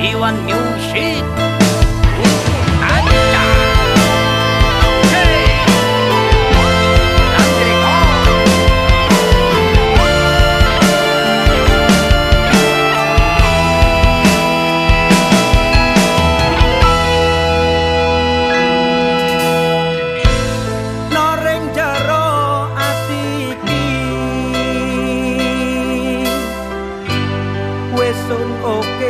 一碗牛血。o okay.